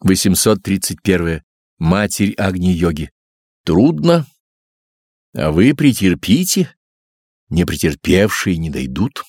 831. Матерь Агни-йоги. Трудно, а вы претерпите. Не претерпевшие не дойдут.